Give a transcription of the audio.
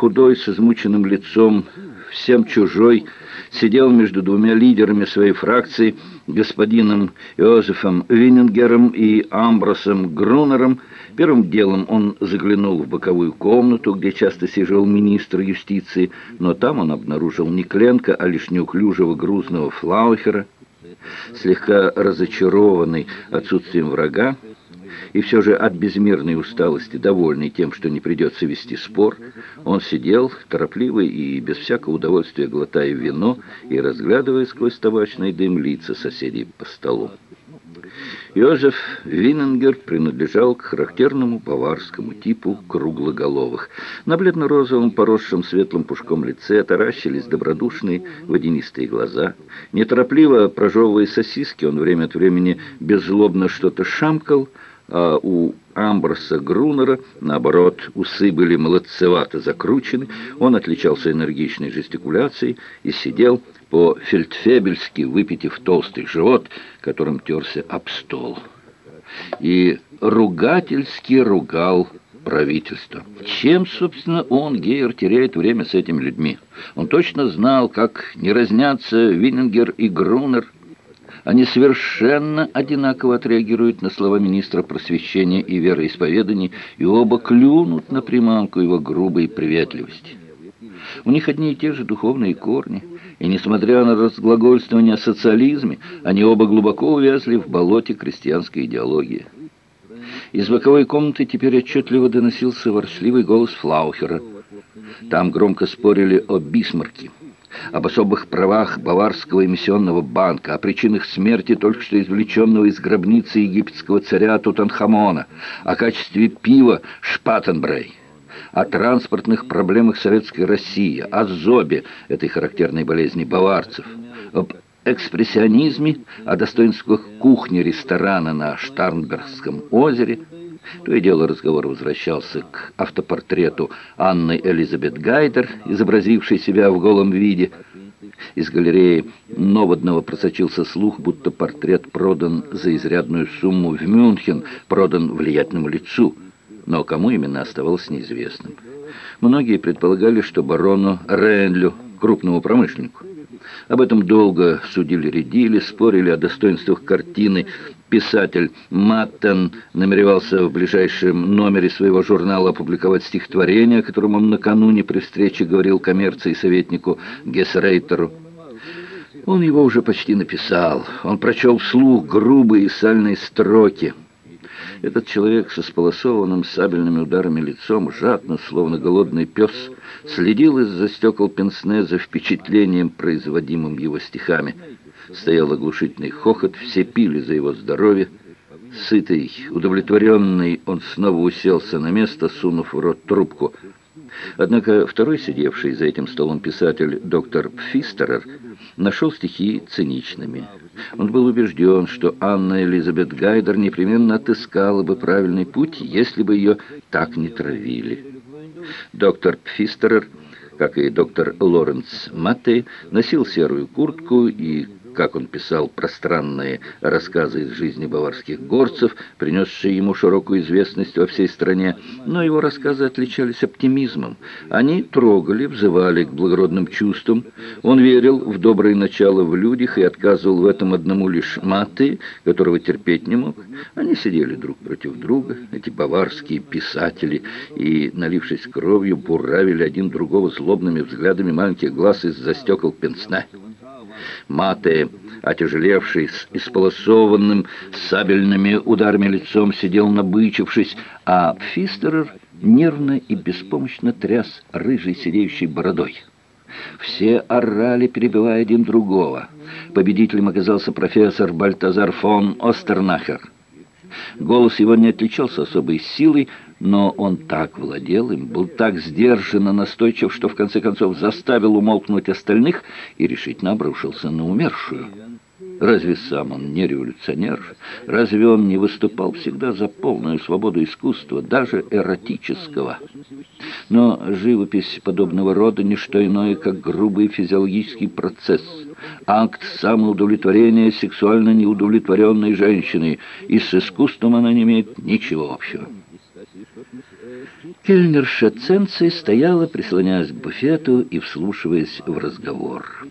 худой, с измученным лицом, всем чужой, сидел между двумя лидерами своей фракции, господином Иозефом Виннингером и Амбросом Грунером. Первым делом он заглянул в боковую комнату, где часто сиживал министр юстиции, но там он обнаружил не Кленка, а лишь неуклюжего грузного Флаухера. Слегка разочарованный отсутствием врага, и все же от безмерной усталости, довольный тем, что не придется вести спор, он сидел, торопливый и без всякого удовольствия глотая вино и разглядывая сквозь табачный дым лица соседей по столу. Йозеф Винненгер принадлежал к характерному баварскому типу круглоголовых. На бледно-розовом, поросшем светлым пушком лице таращились добродушные водянистые глаза. Неторопливо прожевывая сосиски, он время от времени беззлобно что-то шамкал, а у Амброса Грунера, наоборот, усы были молодцевато закручены, он отличался энергичной жестикуляцией и сидел по-фельдфебельски, выпитив толстый живот, которым терся об стол. И ругательски ругал правительство. Чем, собственно, он, Гейер, теряет время с этими людьми? Он точно знал, как не разнятся Виннингер и Грунер, они совершенно одинаково отреагируют на слова министра просвещения и вероисповедания, и оба клюнут на приманку его грубой приветливости. У них одни и те же духовные корни, и, несмотря на разглагольствование о социализме, они оба глубоко увязли в болоте крестьянской идеологии. Из боковой комнаты теперь отчетливо доносился ворчливый голос Флаухера. Там громко спорили о Бисмарке об особых правах Баварского эмиссионного банка, о причинах смерти только что извлеченного из гробницы египетского царя Тутанхамона, о качестве пива Шпатенбрей, о транспортных проблемах Советской России, о зобе, этой характерной болезни баварцев, об экспрессионизме, о достоинствах кухни ресторана на Штарнбергском озере – то и дело разговор возвращался к автопортрету Анны Элизабет Гайдер, изобразившей себя в голом виде. Из галереи Новодного просочился слух, будто портрет продан за изрядную сумму в Мюнхен, продан влиятельному лицу, но кому именно оставалось неизвестным. Многие предполагали, что барону Ренлю, крупному промышленнику. Об этом долго судили-редили, спорили о достоинствах картины. Писатель Маттен намеревался в ближайшем номере своего журнала опубликовать стихотворение, о котором он накануне при встрече говорил коммерции советнику Гессрейтеру. Он его уже почти написал. Он прочел вслух грубые и сальные строки. Этот человек со сполосованным сабельными ударами лицом, жадно, словно голодный пес, следил из-за стекол пенсне за впечатлением, производимым его стихами. Стоял оглушительный хохот, все пили за его здоровье. Сытый, удовлетворенный, он снова уселся на место, сунув в рот трубку. Однако второй сидевший за этим столом писатель, доктор Пфистерер, нашел стихи циничными. Он был убежден, что Анна Элизабет Гайдер непременно отыскала бы правильный путь, если бы ее так не травили. Доктор Пфистерер, как и доктор Лоренц Маттей, носил серую куртку и как он писал пространные рассказы из жизни баварских горцев, принесшие ему широкую известность во всей стране, но его рассказы отличались оптимизмом. Они трогали, взывали к благородным чувствам. Он верил в доброе начало в людях и отказывал в этом одному лишь Маты, которого терпеть не мог. Они сидели друг против друга, эти баварские писатели, и, налившись кровью, буравили один другого злобными взглядами маленьких глаз из-за стекол пенсне. Мате, отяжелевший, с исполосованным сабельными ударами лицом, сидел набычившись, а Фистерер нервно и беспомощно тряс рыжей сидеющей бородой. Все орали, перебивая один другого. Победителем оказался профессор Бальтазар фон Остернахер. Голос его не отличался особой силой, но он так владел им, был так сдержанно настойчив, что в конце концов заставил умолкнуть остальных и решительно обрушился на умершую. Разве сам он не революционер? Разве он не выступал всегда за полную свободу искусства, даже эротического? Но живопись подобного рода не что иное, как грубый физиологический процесс, акт самоудовлетворения сексуально неудовлетворенной женщины, и с искусством она не имеет ничего общего. Кельнерша Ценци стояла, прислоняясь к буфету и вслушиваясь в разговор.